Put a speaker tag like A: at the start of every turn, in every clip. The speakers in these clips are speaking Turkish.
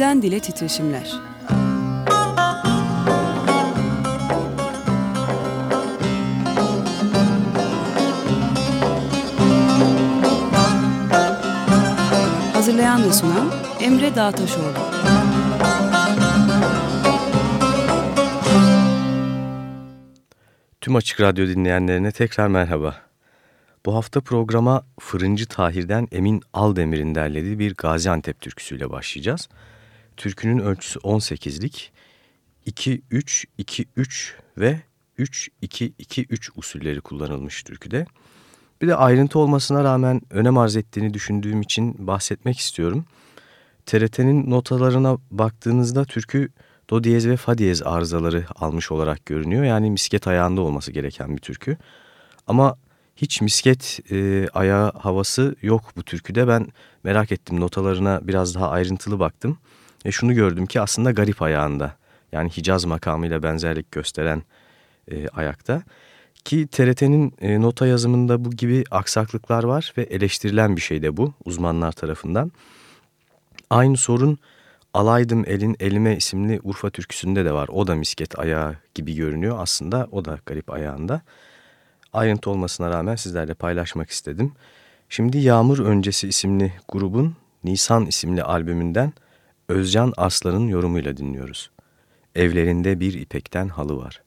A: Dilden Dile Titreşimler Hazırlayan ve sunan Emre Dağtaşoğlu
B: Tüm Açık Radyo dinleyenlerine tekrar merhaba. Bu hafta programa Fırıncı Tahir'den Emin Aldemir'in derlediği bir Gaziantep türküsüyle başlayacağız. Türkünün ölçüsü 18'lik, 2-3-2-3 ve 3-2-2-3 usulleri kullanılmış türküde. Bir de ayrıntı olmasına rağmen önem arz ettiğini düşündüğüm için bahsetmek istiyorum. TRT'nin notalarına baktığınızda türkü do diyez ve fa diyez arızaları almış olarak görünüyor. Yani misket ayağında olması gereken bir türkü. Ama hiç misket e, ayağı havası yok bu türküde. Ben merak ettim notalarına biraz daha ayrıntılı baktım. Ve şunu gördüm ki aslında garip ayağında. Yani Hicaz makamıyla benzerlik gösteren e, ayakta. Ki TRT'nin e, nota yazımında bu gibi aksaklıklar var ve eleştirilen bir şey de bu uzmanlar tarafından. Aynı sorun Alaydım Elin Elime isimli Urfa türküsünde de var. O da misket ayağı gibi görünüyor aslında o da garip ayağında ayrıntı olmasına rağmen sizlerle paylaşmak istedim. Şimdi Yağmur Öncesi isimli grubun Nisan isimli albümünden Özcan Aslan'ın yorumuyla dinliyoruz. Evlerinde bir ipekten halı var.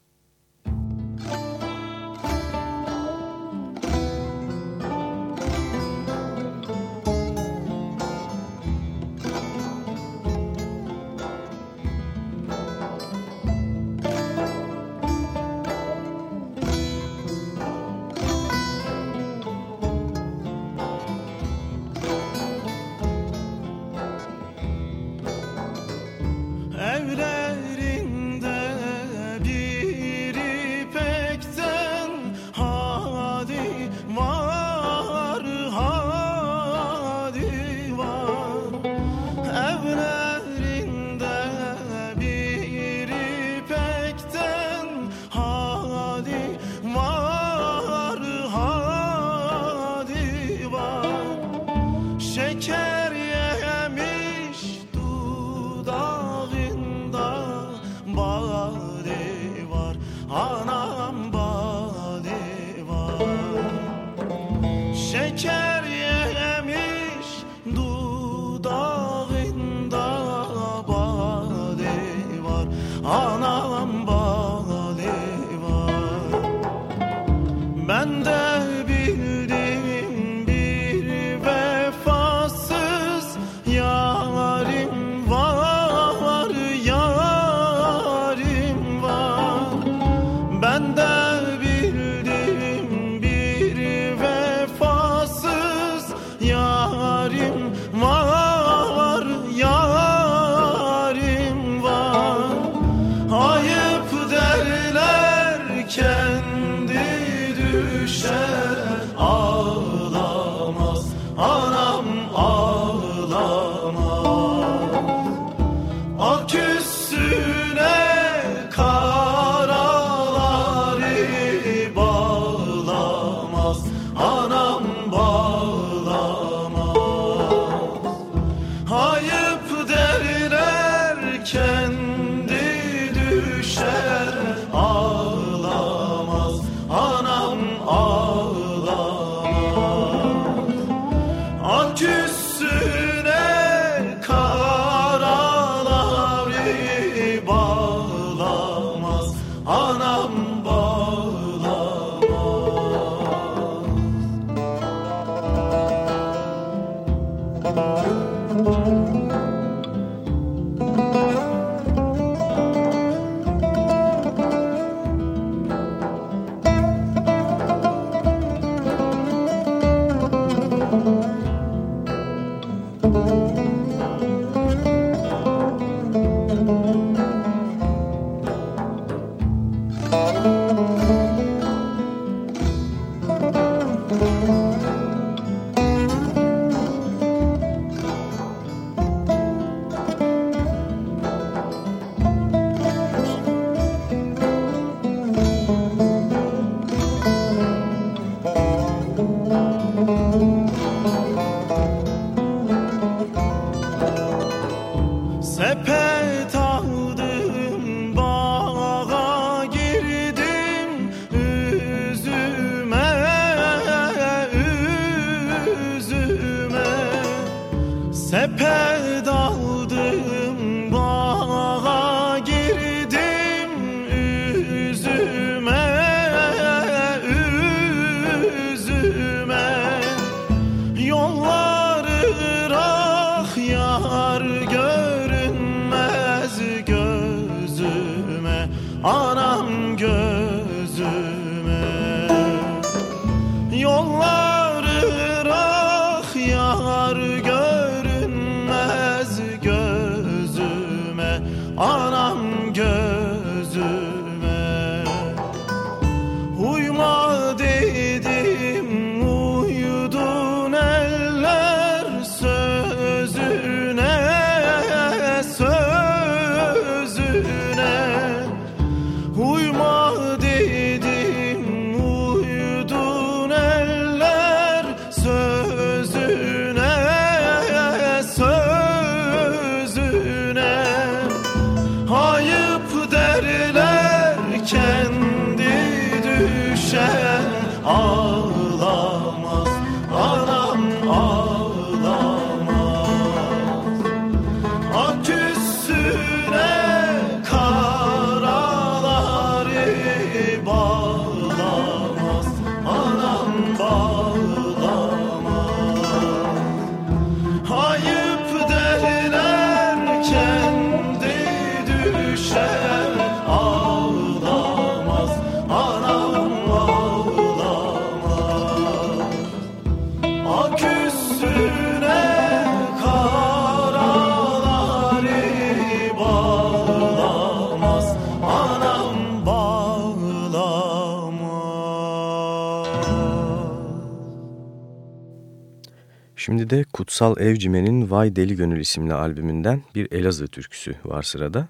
B: Şimdi de Kutsal Evcimen'in Vay Deli Gönül isimli albümünden bir Elazığ türküsü var sırada.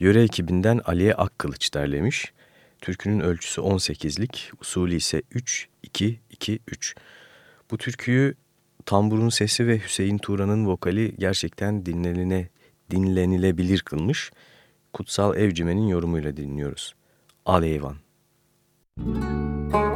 B: Yöre ekibinden Aliye Akkılıç derlemiş. Türkünün ölçüsü 18'lik, usulü ise 3-2-2-3. Bu türküyü tamburun sesi ve Hüseyin Turan'ın vokali gerçekten dinlenine, dinlenilebilir kılmış. Kutsal Evcimen'in yorumuyla dinliyoruz.
C: Aleyvan.
D: Müzik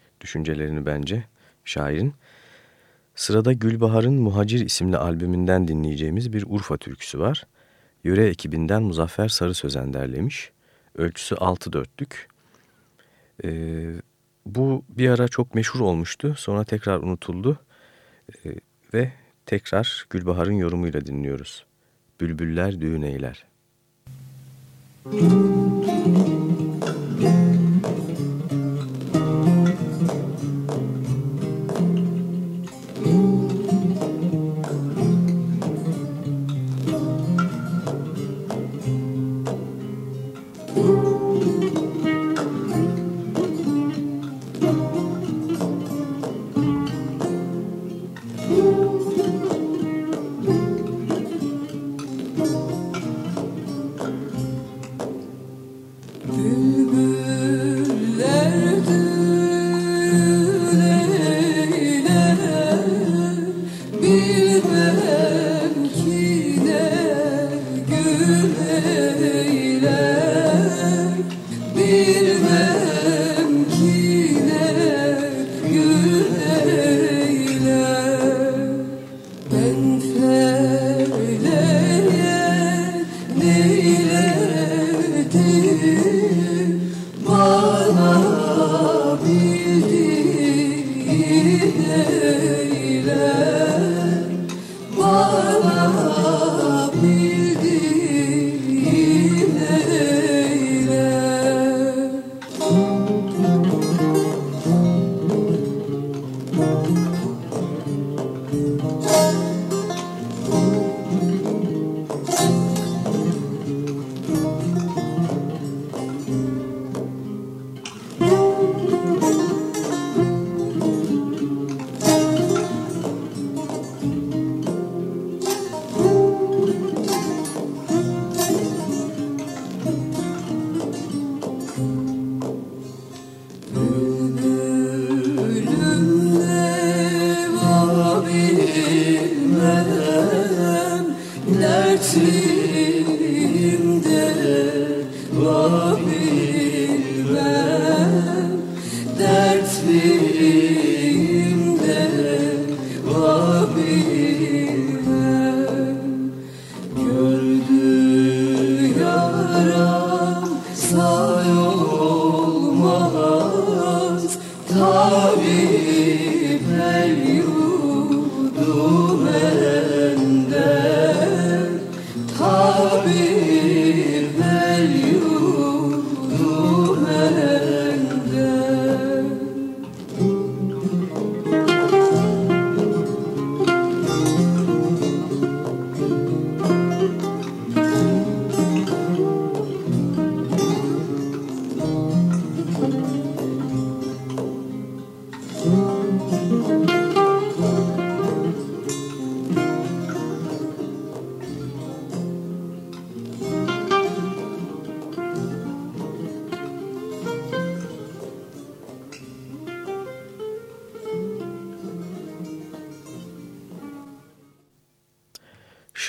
D: düşüncelerini bence şairin. Sırada Gülbahar'ın Muhacir isimli albümünden dinleyeceğimiz bir Urfa türküsü var. Yöre ekibinden Muzaffer Sarı Sözen derlemiş. Ölçüsü 6 dörtlük. Ee, bu bir ara çok meşhur olmuştu. Sonra tekrar unutuldu. Ee, ve tekrar Gülbahar'ın yorumuyla dinliyoruz. Bülbüller düğün eyler. Müzik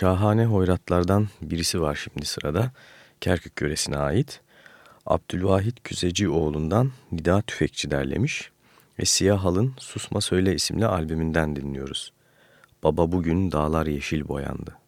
D: şahane hoyratlardan birisi var şimdi sırada. Kerkük yöresine ait. Abdülvahit Küzecioğlu'ndan Nida Tüfekçi derlemiş ve Siyah Hal'ın Susma Söyle isimli albümünden dinliyoruz. Baba bugün dağlar yeşil boyandı.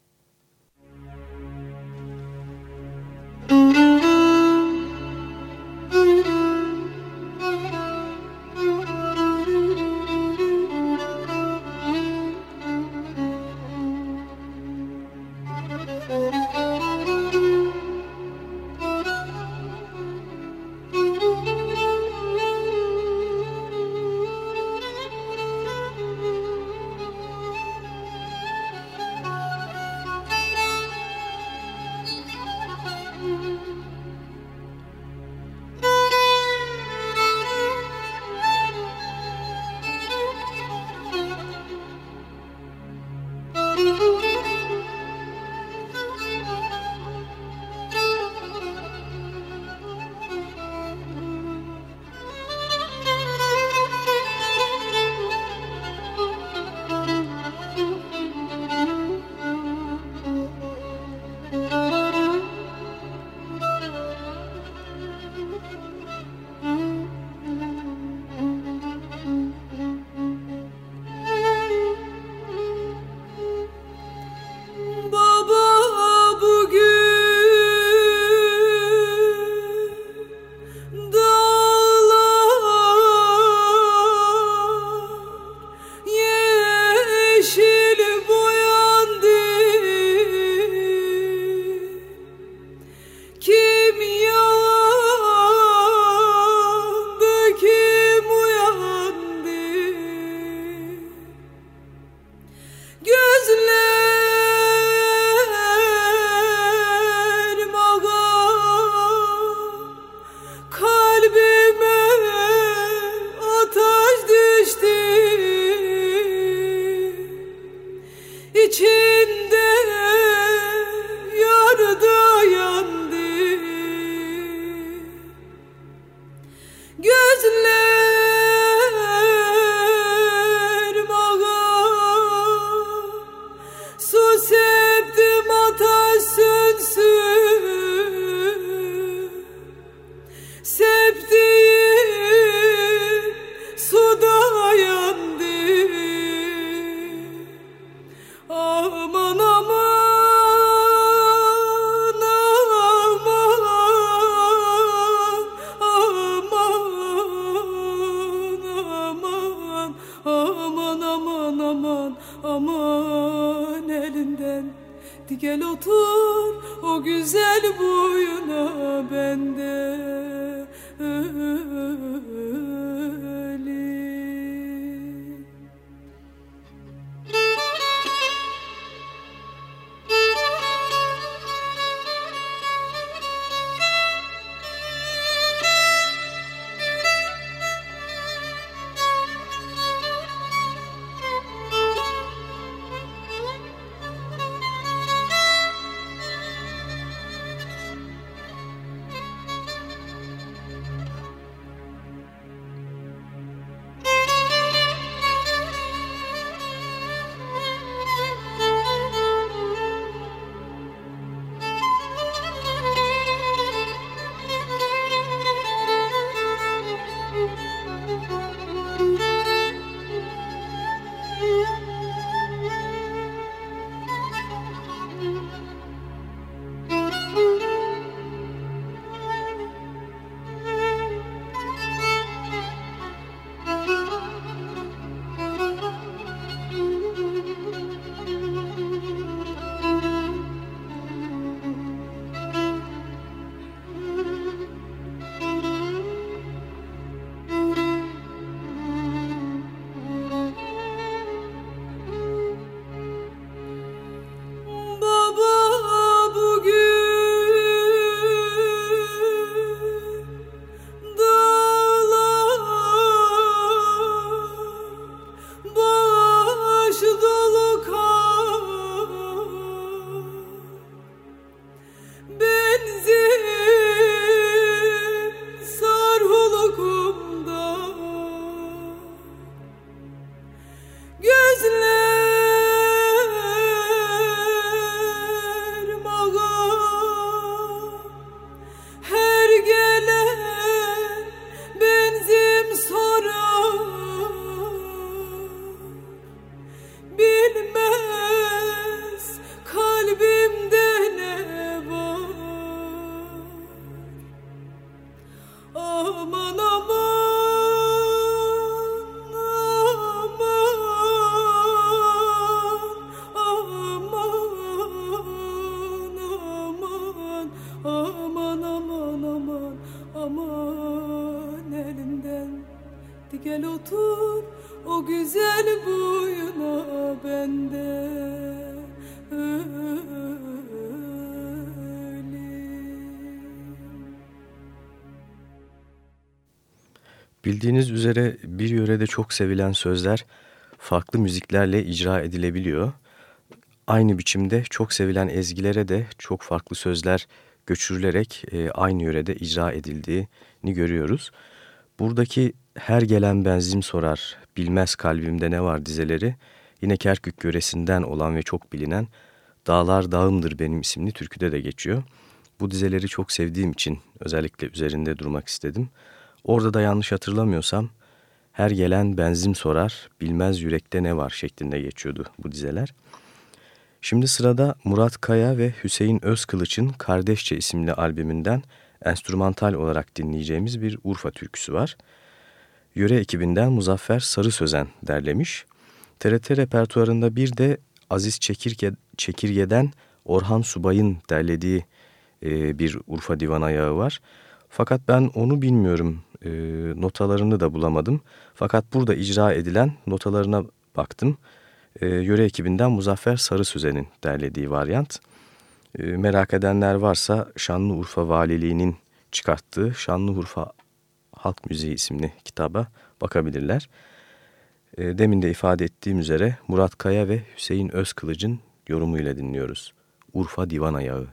B: Bildiğiniz üzere bir yörede çok sevilen sözler farklı müziklerle icra edilebiliyor. Aynı biçimde çok sevilen ezgilere de çok farklı sözler göçürülerek e, aynı yörede icra edildiğini görüyoruz. Buradaki her gelen benzim sorar, bilmez kalbimde ne var dizeleri yine Kerkük yöresinden olan ve çok bilinen Dağlar Dağımdır Benim isimli türküde de geçiyor. Bu dizeleri çok sevdiğim için özellikle üzerinde durmak istedim. Orada da yanlış hatırlamıyorsam her gelen benzim sorar, bilmez yürekte ne var şeklinde geçiyordu bu dizeler. Şimdi sırada Murat Kaya ve Hüseyin Özkılıç'ın Kardeşçe isimli albümünden enstrümantal olarak dinleyeceğimiz bir Urfa türküsü var. Yöre ekibinden Muzaffer Sarı Sözen derlemiş. TRT repertuarında bir de Aziz Çekirge, Çekirge'den Orhan Subay'ın derlediği e, bir Urfa divan ayağı var. Fakat ben onu bilmiyorum, e, notalarını da bulamadım. Fakat burada icra edilen notalarına baktım. E, yöre ekibinden Muzaffer Sarı Sözen'in derlediği varyant. E, merak edenler varsa Şanlıurfa Valiliği'nin çıkarttığı Şanlıurfa Halk Müziği isimli kitaba bakabilirler. E, demin de ifade ettiğim üzere Murat Kaya ve Hüseyin Özkılıç'ın yorumuyla dinliyoruz. Urfa Divan Ayağı.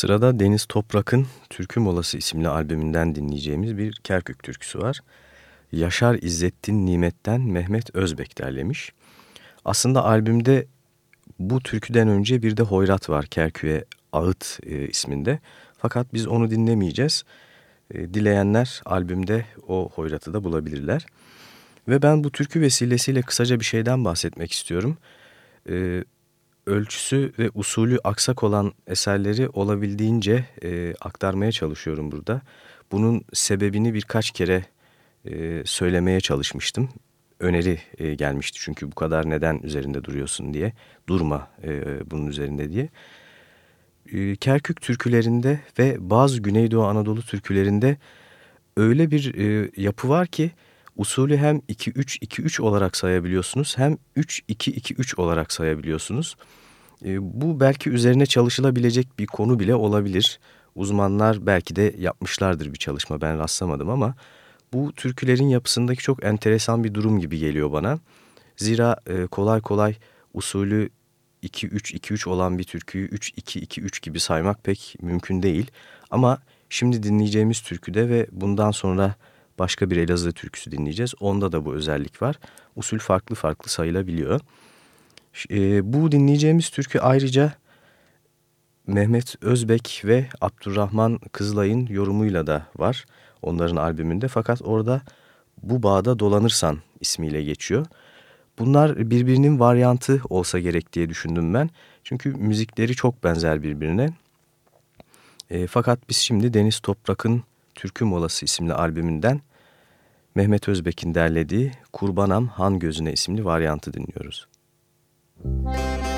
B: Sırada Deniz Toprak'ın Türkü Molası isimli albümünden dinleyeceğimiz bir Kerkük türküsü var. Yaşar İzzettin Nimet'ten Mehmet Özbek derlemiş. Aslında albümde bu türküden önce bir de Hoyrat var Kerkük'e Ağıt e, isminde. Fakat biz onu dinlemeyeceğiz. E, dileyenler albümde o Hoyrat'ı da bulabilirler. Ve ben bu türkü vesilesiyle kısaca bir şeyden bahsetmek istiyorum. E, ölçüsü ve usulü aksak olan eserleri olabildiğince e, aktarmaya çalışıyorum burada. Bunun sebebini birkaç kere e, söylemeye çalışmıştım. Öneri e, gelmişti çünkü bu kadar neden üzerinde duruyorsun diye. Durma e, bunun üzerinde diye. E, Kerkük türkülerinde ve bazı Güneydoğu Anadolu türkülerinde öyle bir e, yapı var ki usulü hem 2-3-2-3 olarak sayabiliyorsunuz hem 3-2-2-3 olarak sayabiliyorsunuz. E, bu belki üzerine çalışılabilecek bir konu bile olabilir. Uzmanlar belki de yapmışlardır bir çalışma ben rastlamadım ama bu türkülerin yapısındaki çok enteresan bir durum gibi geliyor bana. Zira e, kolay kolay usulü 2-3-2-3 olan bir türküyü 3-2-2-3 gibi saymak pek mümkün değil. Ama şimdi dinleyeceğimiz türküde ve bundan sonra başka bir Elazığ türküsü dinleyeceğiz. Onda da bu özellik var. Usul farklı farklı sayılabiliyor. E, bu dinleyeceğimiz türkü ayrıca Mehmet Özbek ve Abdurrahman Kızılay'ın yorumuyla da var onların albümünde. Fakat orada Bu Bağda Dolanırsan ismiyle geçiyor. Bunlar birbirinin varyantı olsa gerek diye düşündüm ben. Çünkü müzikleri çok benzer birbirine. E, fakat biz şimdi Deniz Toprak'ın Türkü Molası isimli albümünden Mehmet Özbek'in derlediği Kurbanam Han Gözüne isimli varyantı dinliyoruz. Müzik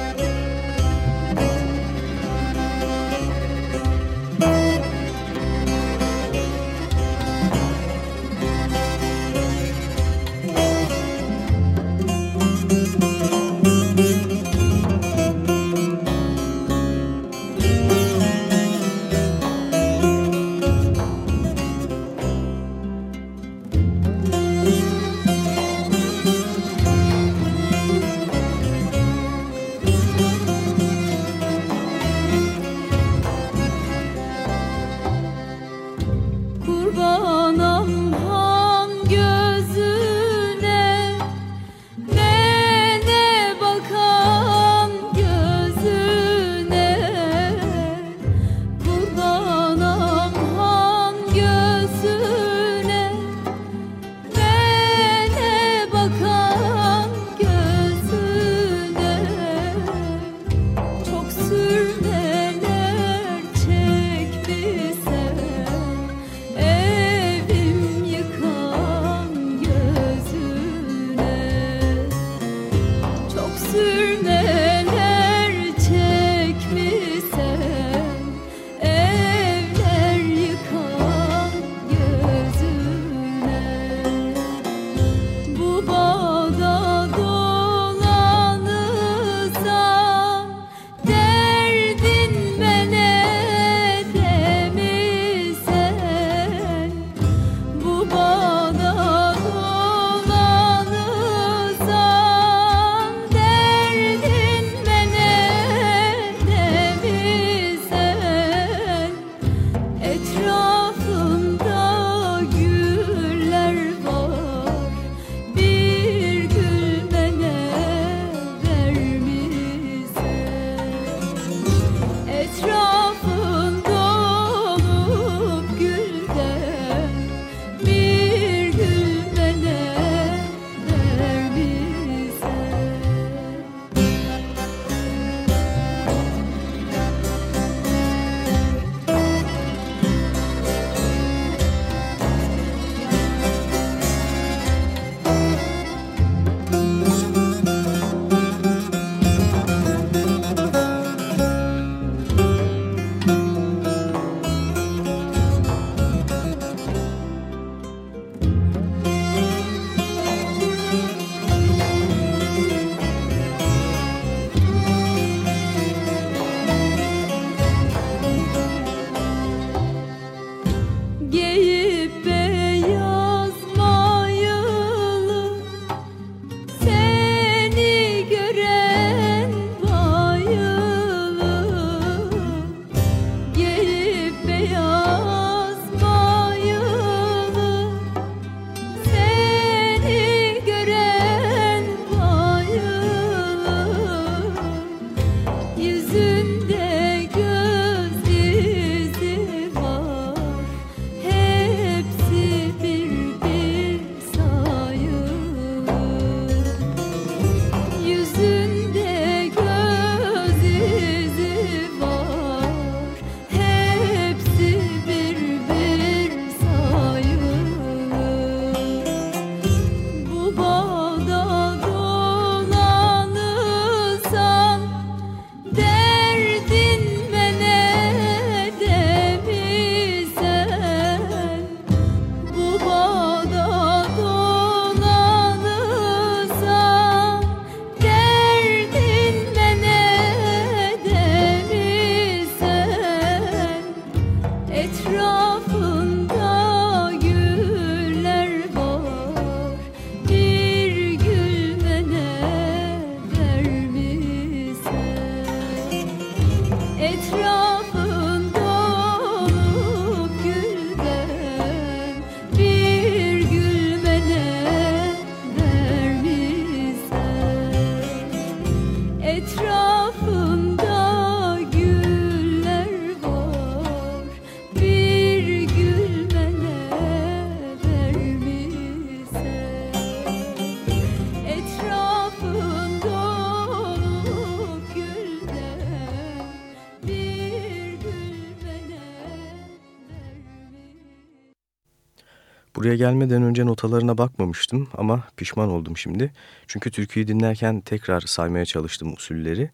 B: Buraya gelmeden önce notalarına bakmamıştım ama pişman oldum şimdi. Çünkü türküyü dinlerken tekrar saymaya çalıştım usulleri.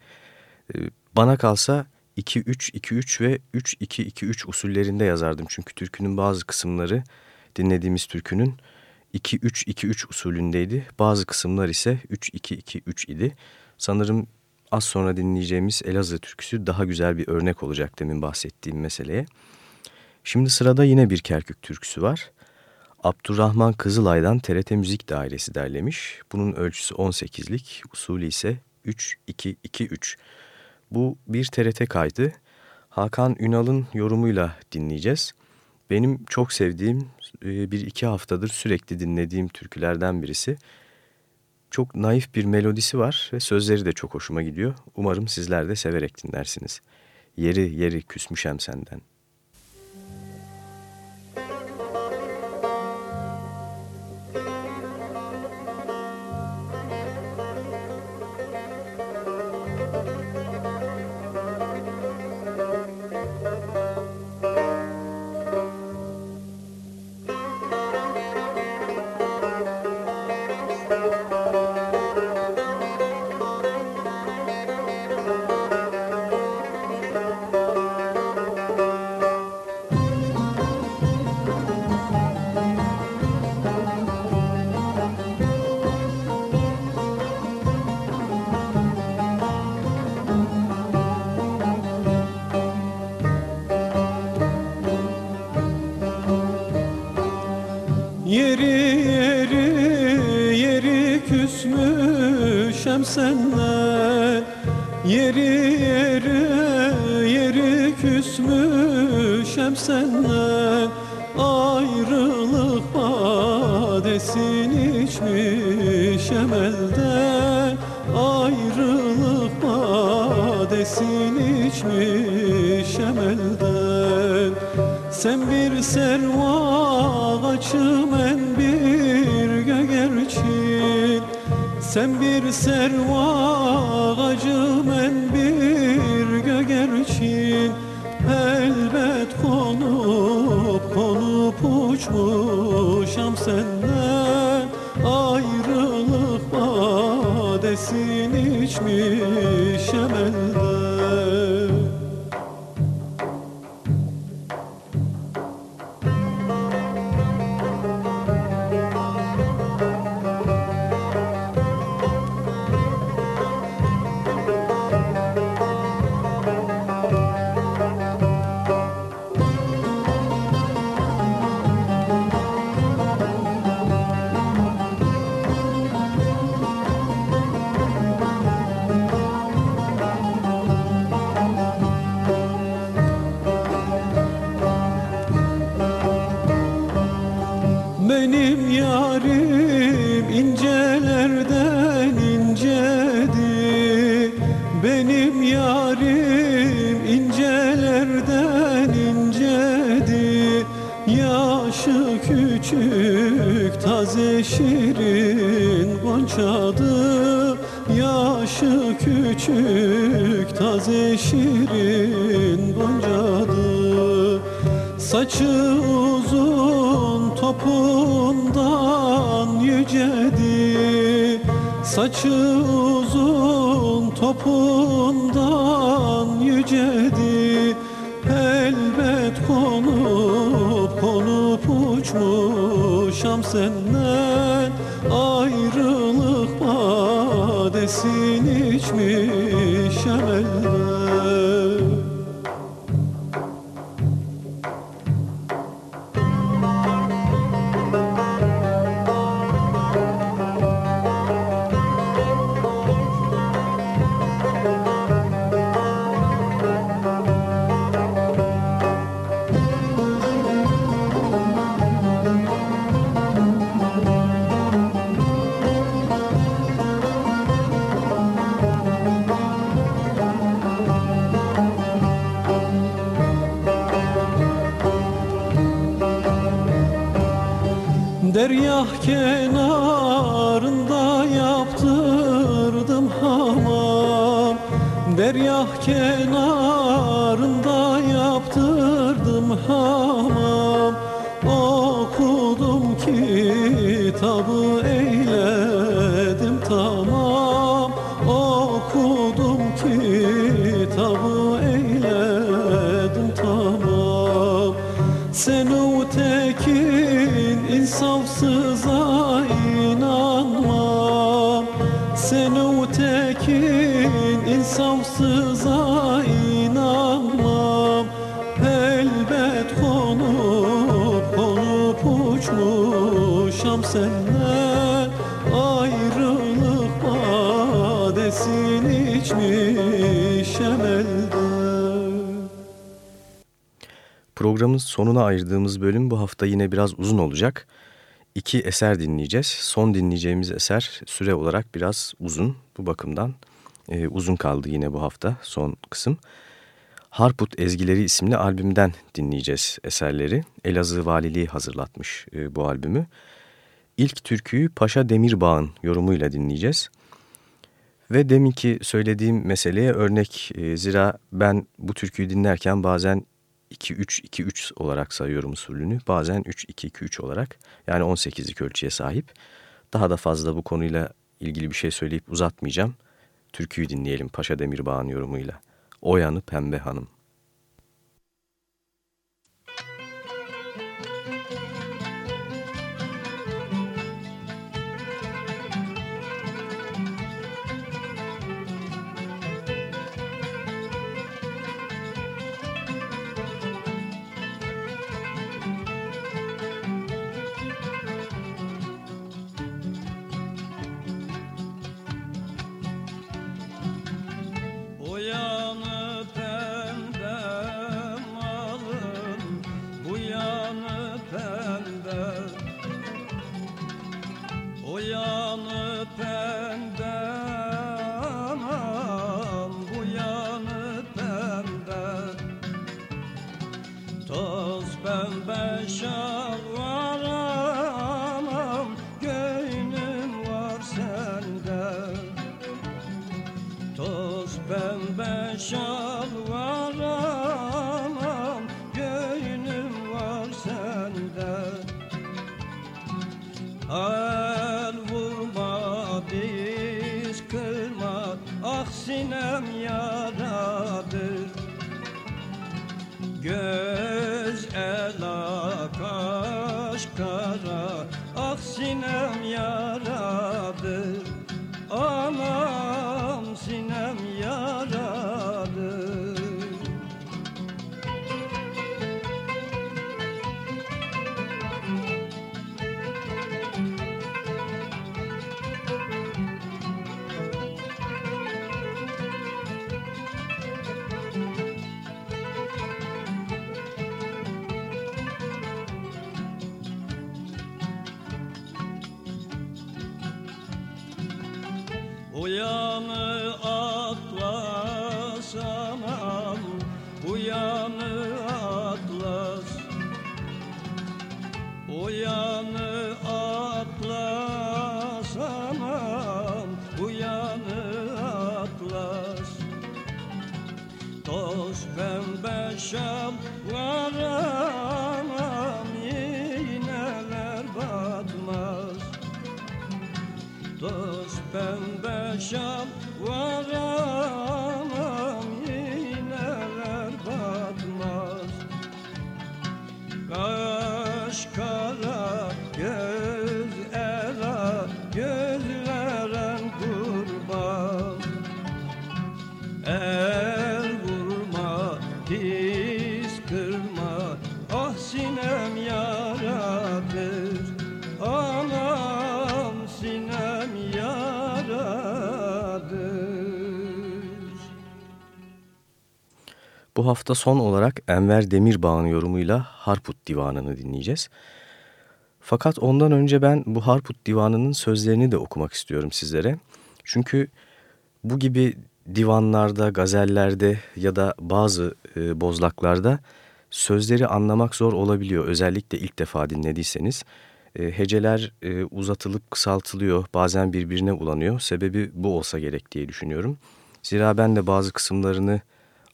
B: Ee, bana kalsa 2-3-2-3 ve 3-2-2-3 usullerinde yazardım. Çünkü türkünün bazı kısımları dinlediğimiz türkünün 2-3-2-3 usulündeydi. Bazı kısımlar ise 3-2-2-3 idi. Sanırım az sonra dinleyeceğimiz Elazığ türküsü daha güzel bir örnek olacak demin bahsettiğim meseleye. Şimdi sırada yine bir Kerkük türküsü var. Abdurrahman Kızılay'dan TRT Müzik Dairesi derlemiş. Bunun ölçüsü 18'lik, usulü ise 3-2-2-3. Bu bir TRT kaydı. Hakan Ünal'ın yorumuyla dinleyeceğiz. Benim çok sevdiğim e, bir iki haftadır sürekli dinlediğim türkülerden birisi. Çok naif bir melodisi var ve sözleri de çok hoşuma gidiyor. Umarım sizler de severek dinlersiniz. Yeri yeri küsmüşem senden.
E: Senden Yeri yeri yeri küsmüşem senden Ayrılık badesini içmişem elden Ayrılık badesini içmişem elden Sen bir serva açım sen bir serva ağacı men bir gögerçin Elbet konup konup uçmuşam senden Ayrılık badesini içmişem küçük taze şirin gonçadı Yaşı küçük taze şirin goncadı Saçı uzun topundan yücedi Saçı uzun topundan yücedi senden Ayrılık badesini içmişem kenarında yaptırdım hamam. Derya kenarında Sen o tekin insafsıza inanmam. Elbet konup konup uçmuşam senden Ayrılık badesini içmişem elden.
B: Programın sonuna ayırdığımız bölüm bu hafta yine biraz uzun olacak. İki eser dinleyeceğiz. Son dinleyeceğimiz eser süre olarak biraz uzun. Bu bakımdan e, uzun kaldı yine bu hafta son kısım. Harput Ezgileri isimli albümden dinleyeceğiz eserleri. Elazığ Valiliği hazırlatmış e, bu albümü. İlk türküyü Paşa Demirbağ'ın yorumuyla dinleyeceğiz. Ve deminki söylediğim meseleye örnek e, zira ben bu türküyü dinlerken bazen 2-3-2-3 olarak sayıyorum usulünü. Bazen 3-2-2-3 olarak yani 18'lik ölçüye sahip. Daha da fazla bu konuyla ilgili bir şey söyleyip uzatmayacağım. Türküyü dinleyelim Paşa Demirbağ'ın yorumuyla. Oyanı Pembe Hanım.
F: Toz pembe
B: hafta son olarak Enver Demirbağ'ın yorumuyla Harput Divanı'nı dinleyeceğiz. Fakat ondan önce ben bu Harput Divanı'nın sözlerini de okumak istiyorum sizlere. Çünkü bu gibi divanlarda, gazellerde ya da bazı e, bozlaklarda sözleri anlamak zor olabiliyor. Özellikle ilk defa dinlediyseniz. E, heceler e, uzatılıp kısaltılıyor, bazen birbirine ulanıyor. Sebebi bu olsa gerek diye düşünüyorum. Zira ben de bazı kısımlarını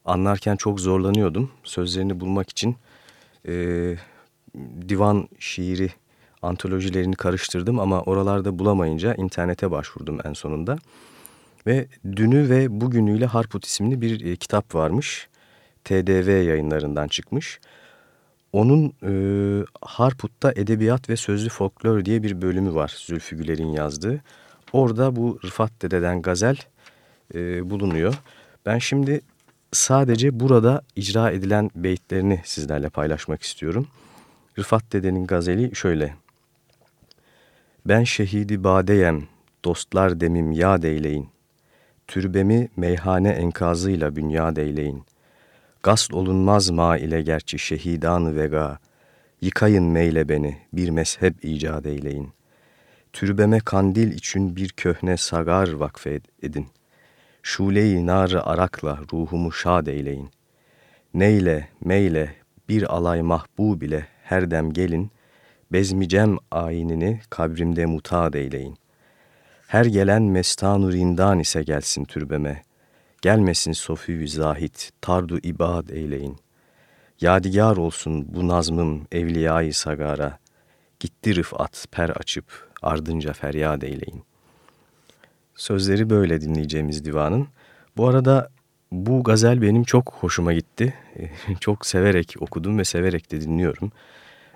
B: anlarken çok zorlanıyordum. Sözlerini bulmak için e, divan şiiri antolojilerini karıştırdım ama oralarda bulamayınca internete başvurdum en sonunda. Ve dünü ve bugünüyle Harput isimli bir e, kitap varmış. TDV yayınlarından çıkmış. Onun e, Harput'ta Edebiyat ve Sözlü Folklor diye bir bölümü var Zülfü Güler'in yazdığı. Orada bu Rıfat Dede'den gazel e, bulunuyor. Ben şimdi sadece burada icra edilen beyitlerini sizlerle paylaşmak istiyorum. Rıfat Dede'nin gazeli şöyle. Ben şehidi badeyem, dostlar demim ya eyleyin. Türbemi meyhane enkazıyla bünyad eyleyin. Gasl olunmaz ma ile gerçi şehidan vega. Yıkayın meyle beni, bir mezhep icat eyleyin. Türbeme kandil için bir köhne sagar vakfe edin. Şule-i narı arakla ruhumu şad eyleyin. Neyle, meyle, bir alay mahbub ile her dem gelin, bezmicem ayinini kabrimde mutad eyleyin. Her gelen mestanu rindan ise gelsin türbeme, gelmesin sofi zahit, tardu ibad eyleyin. Yadigar olsun bu nazmım evliyayı sagara, gitti rıfat per açıp ardınca feryat eyleyin. Sözleri böyle dinleyeceğimiz divanın. Bu arada bu gazel benim çok hoşuma gitti. çok severek okudum ve severek de dinliyorum.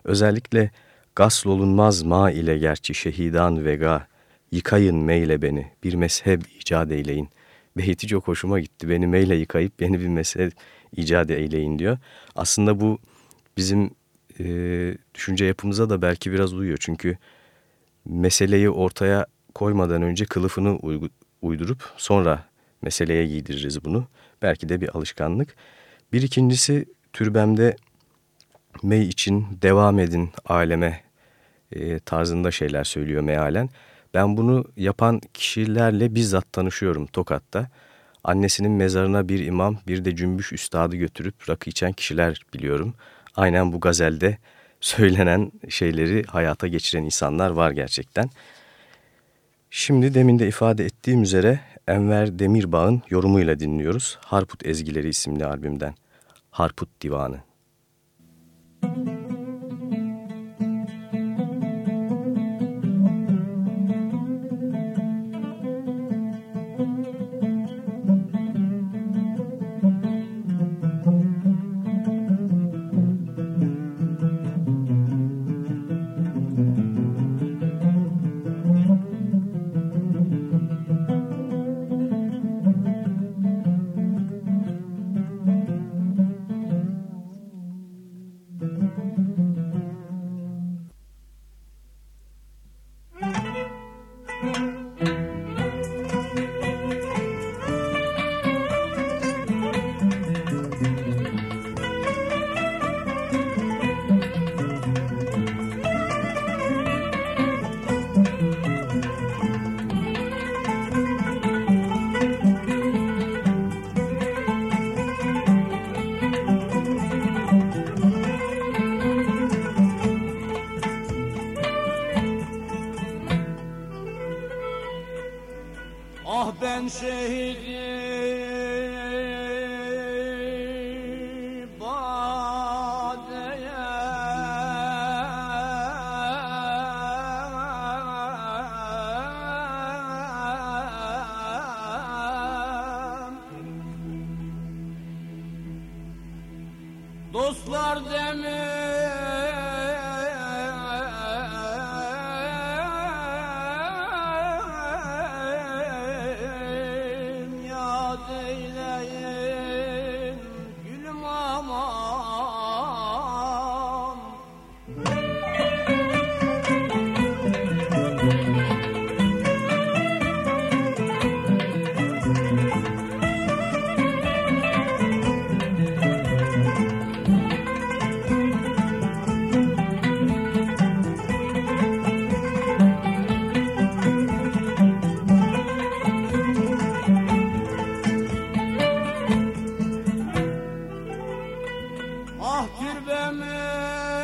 B: Özellikle gasl olunmaz ma ile gerçi şehidan vega, yıkayın meyle beni, bir mezhep icat eyleyin. Beyti çok hoşuma gitti. Beni meyle yıkayıp beni bir mezhep icat eyleyin diyor. Aslında bu bizim e, düşünce yapımıza da belki biraz uyuyor. Çünkü meseleyi ortaya koymadan önce kılıfını uydurup sonra meseleye giydiririz bunu. Belki de bir alışkanlık. Bir ikincisi türbemde mey için devam edin aleme e, tarzında şeyler söylüyor mealen. Ben bunu yapan kişilerle bizzat tanışıyorum Tokat'ta. Annesinin mezarına bir imam bir de cümbüş üstadı götürüp rakı içen kişiler biliyorum. Aynen bu gazelde söylenen şeyleri hayata geçiren insanlar var gerçekten. Şimdi demin de ifade ettiğim üzere Enver Demirbağ'ın yorumuyla dinliyoruz. Harput Ezgileri isimli albümden. Harput Divanı. Müzik Ah türbemiz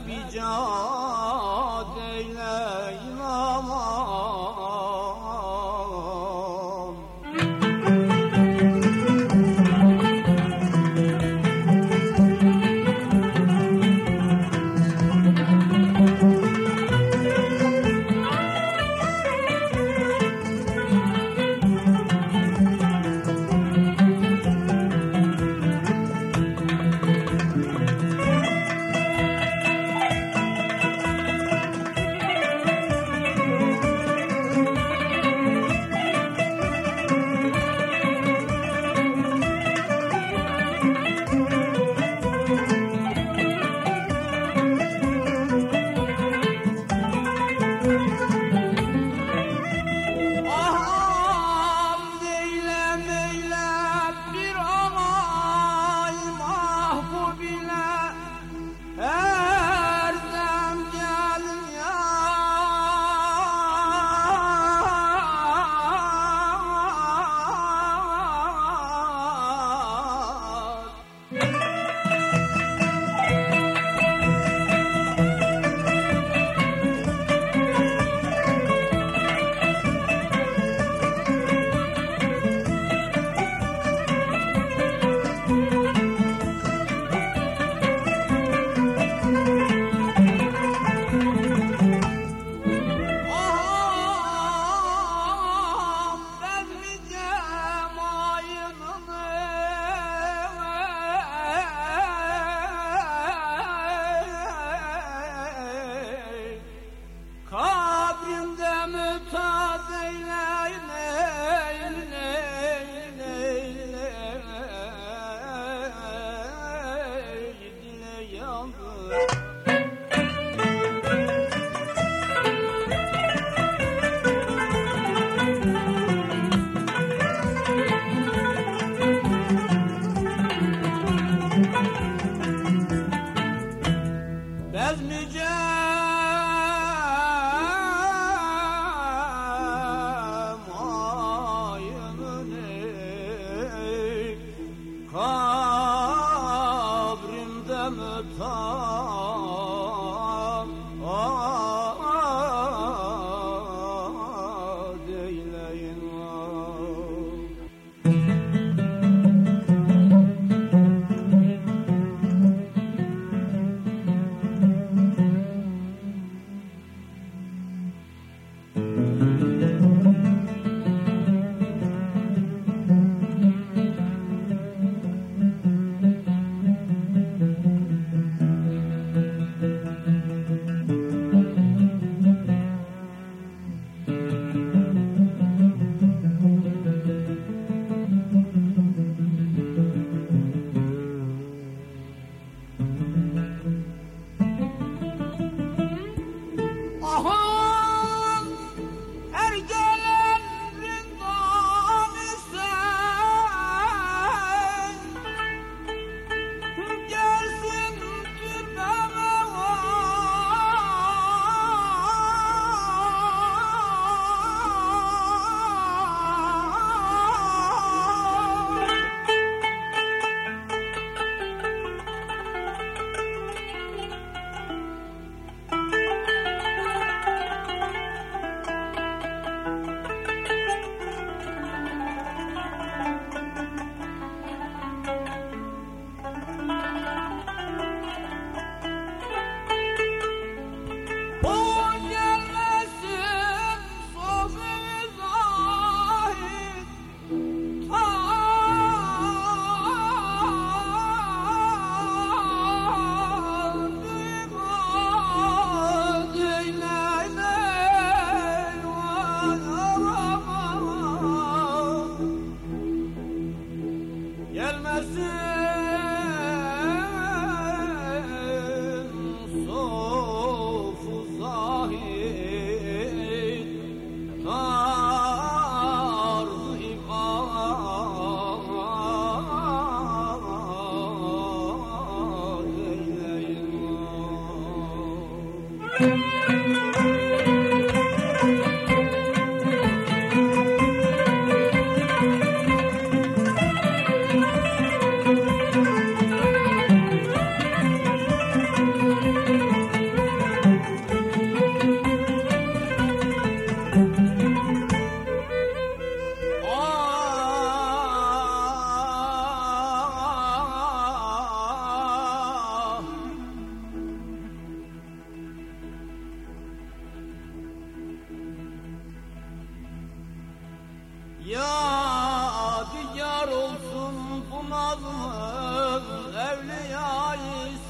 B: 别走。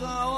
B: صواب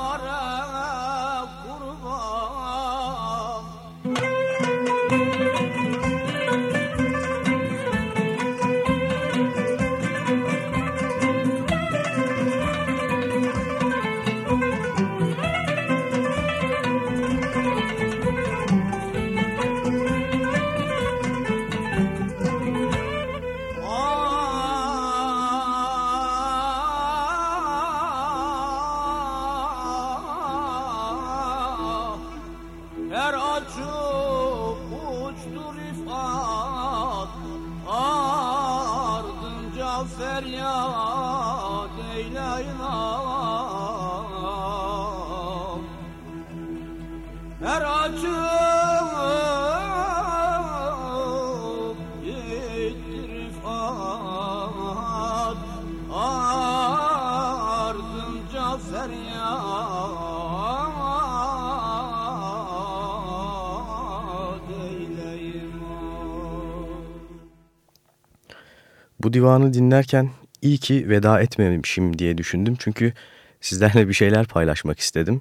B: Bu divanı dinlerken iyi ki veda etmemişim diye düşündüm. Çünkü sizlerle bir şeyler paylaşmak istedim.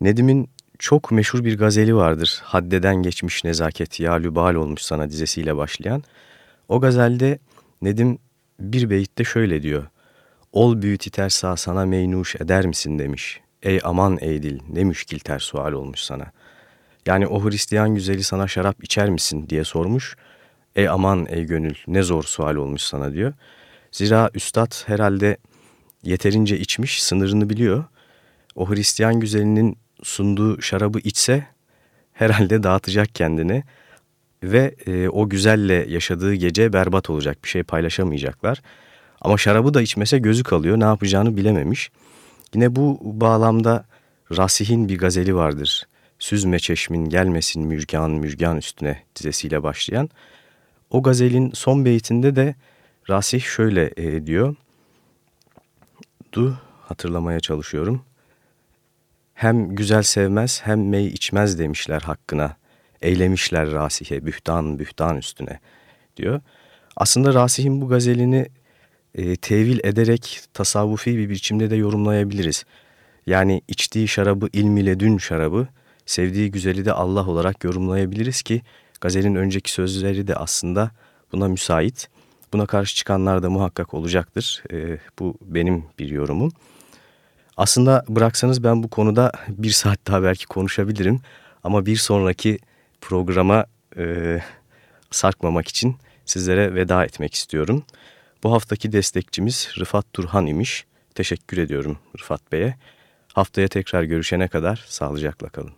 B: Nedim'in çok meşhur bir gazeli vardır. Haddeden geçmiş nezaket ya lübal olmuş sana dizesiyle başlayan. O gazelde Nedim bir beyitte şöyle diyor. Ol büyüt itersa sana meynuş eder misin demiş. Ey aman ey dil ne müşkil ter sual olmuş sana. Yani o Hristiyan güzeli sana şarap içer misin diye sormuş. Ey aman ey gönül ne zor sual olmuş sana diyor. Zira üstad herhalde yeterince içmiş sınırını biliyor. O Hristiyan güzelinin sunduğu şarabı içse herhalde dağıtacak kendini ve e, o güzelle yaşadığı gece berbat olacak bir şey paylaşamayacaklar. Ama şarabı da içmese gözü kalıyor ne yapacağını bilememiş. Yine bu bağlamda Rasih'in bir gazeli vardır. Süzme çeşmin gelmesin mürgan mürgan üstüne dizesiyle başlayan. O gazelin son beytinde de Rasih şöyle e, diyor. Du hatırlamaya çalışıyorum. Hem güzel sevmez hem mey içmez demişler hakkına. Eylemişler Rasih'e bühtan bühtan üstüne diyor. Aslında Rasih'in bu gazelini e, tevil ederek tasavvufi bir biçimde de yorumlayabiliriz. Yani içtiği şarabı ilmiyle dün şarabı, sevdiği güzeli de Allah olarak yorumlayabiliriz ki gazelin önceki sözleri de aslında buna müsait. Buna karşı çıkanlar da muhakkak olacaktır. E, bu benim bir yorumum. Aslında bıraksanız ben bu konuda bir saat daha belki konuşabilirim. Ama bir sonraki programa e, sarkmamak için sizlere veda etmek istiyorum. Bu haftaki destekçimiz Rıfat Turhan imiş. Teşekkür ediyorum Rıfat Bey'e. Haftaya tekrar görüşene kadar sağlıcakla kalın.